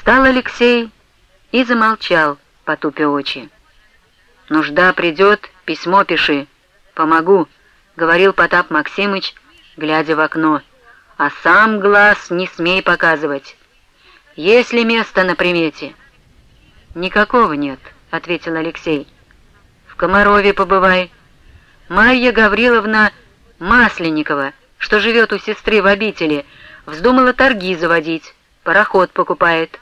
Встал Алексей и замолчал, потупя очи. «Нужда придет, письмо пиши. Помогу», — говорил Потап Максимыч, глядя в окно. «А сам глаз не смей показывать. Есть ли место на примете?» «Никакого нет», — ответил Алексей. «В Комарове побывай. Марья Гавриловна Масленникова, что живет у сестры в обители, вздумала торги заводить, пароход покупает.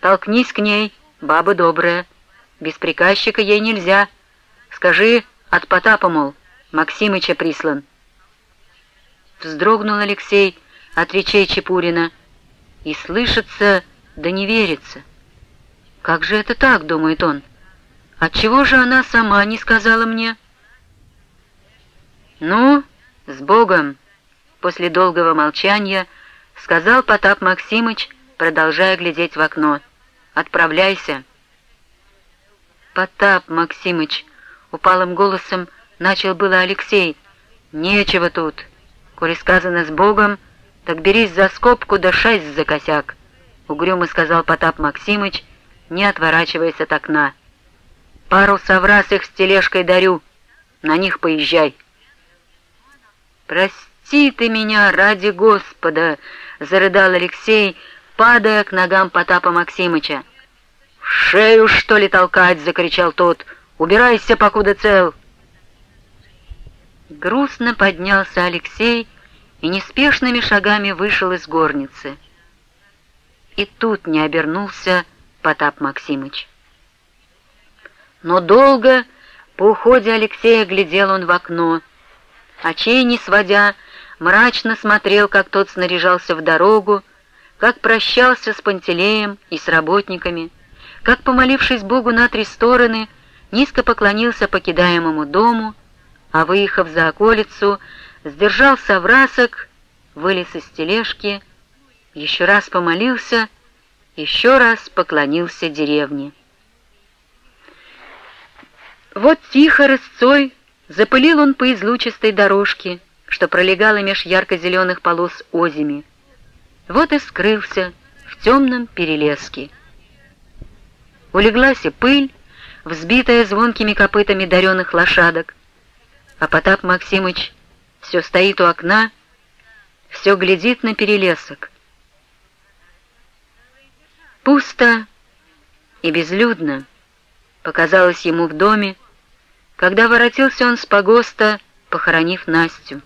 Толкнись к ней, баба добрая». Без приказчика ей нельзя. Скажи, от Потапа, мол, Максимыча прислан. Вздрогнул Алексей от речей Чепурина. И слышится, да не верится. Как же это так, думает он? Отчего же она сама не сказала мне? Ну, с Богом, после долгого молчания, сказал Потап Максимыч, продолжая глядеть в окно. Отправляйся. «Потап, Максимыч!» — упалым голосом начал было Алексей. «Нечего тут. Коли сказано с Богом, так берись за скобку да шесть за косяк», — угрюмо сказал Потап Максимыч, не отворачиваясь от окна. «Пару соврас их с тележкой дарю. На них поезжай». «Прости ты меня ради Господа!» — зарыдал Алексей, падая к ногам Потапа Максимыча. «Шею, что ли, толкать?» — закричал тот. «Убирайся, покуда цел!» Грустно поднялся Алексей и неспешными шагами вышел из горницы. И тут не обернулся Потап Максимыч. Но долго по уходе Алексея глядел он в окно, очей не сводя, мрачно смотрел, как тот снаряжался в дорогу, как прощался с Пантелеем и с работниками, как, помолившись Богу на три стороны, низко поклонился покидаемому дому, а, выехав за околицу, сдержал соврасок, вылез из тележки, еще раз помолился, еще раз поклонился деревне. Вот тихо рысцой запылил он по излучистой дорожке, что пролегала меж ярко-зеленых полос озими. Вот и скрылся в темном перелеске. Улеглась и пыль, взбитая звонкими копытами даренных лошадок, а Потап Максимыч все стоит у окна, все глядит на перелесок. Пусто и безлюдно показалось ему в доме, когда воротился он с погоста, похоронив Настю.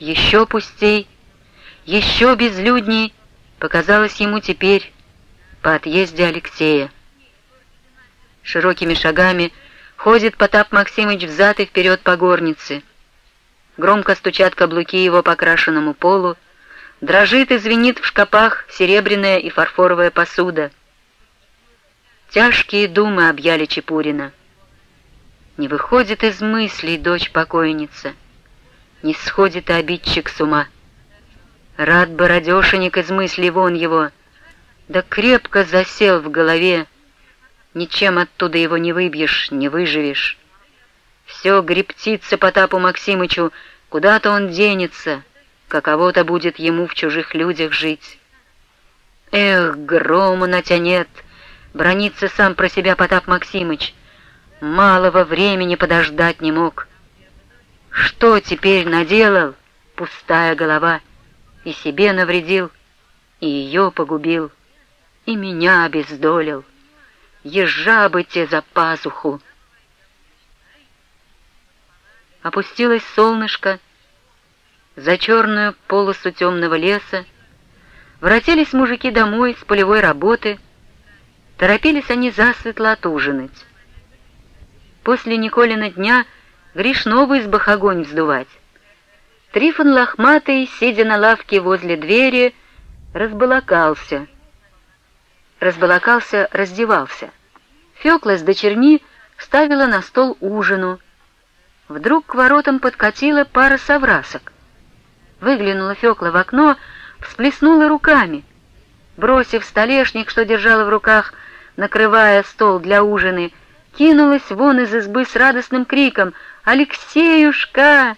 Еще пустей, еще безлюдней показалось ему теперь по отъезде Алексея. Широкими шагами ходит Потап Максимыч взад и вперед по горнице. Громко стучат каблуки его по крашенному полу, дрожит и звенит в шкапах серебряная и фарфоровая посуда. Тяжкие думы объяли Чепурина. Не выходит из мыслей дочь покойница, не сходит обидчик с ума. Рад бы радешенек из мыслей вон его, да крепко засел в голове, Ничем оттуда его не выбьешь, не выживешь. Все гребтится Потапу Максимычу, куда-то он денется, каково-то будет ему в чужих людях жить. Эх, грома на тебя бронится сам про себя Потап Максимыч. Малого времени подождать не мог. Что теперь наделал? Пустая голова. И себе навредил, и ее погубил, и меня обездолил ежа бы те за пазуху. Опустилось солнышко за черную полосу темного леса, воротились мужики домой с полевой работы, торопились они засветло отужинать. После Николина дня грешно бы из огонь вздувать. Трифон лохматый, сидя на лавке возле двери, разбалакался. Разбалакался, раздевался. Фёкла с дочерьми ставила на стол ужину. Вдруг к воротам подкатила пара соврасок. Выглянула Фёкла в окно, всплеснула руками. Бросив столешник, что держала в руках, накрывая стол для ужины, кинулась вон из избы с радостным криком «Алексеюшка!»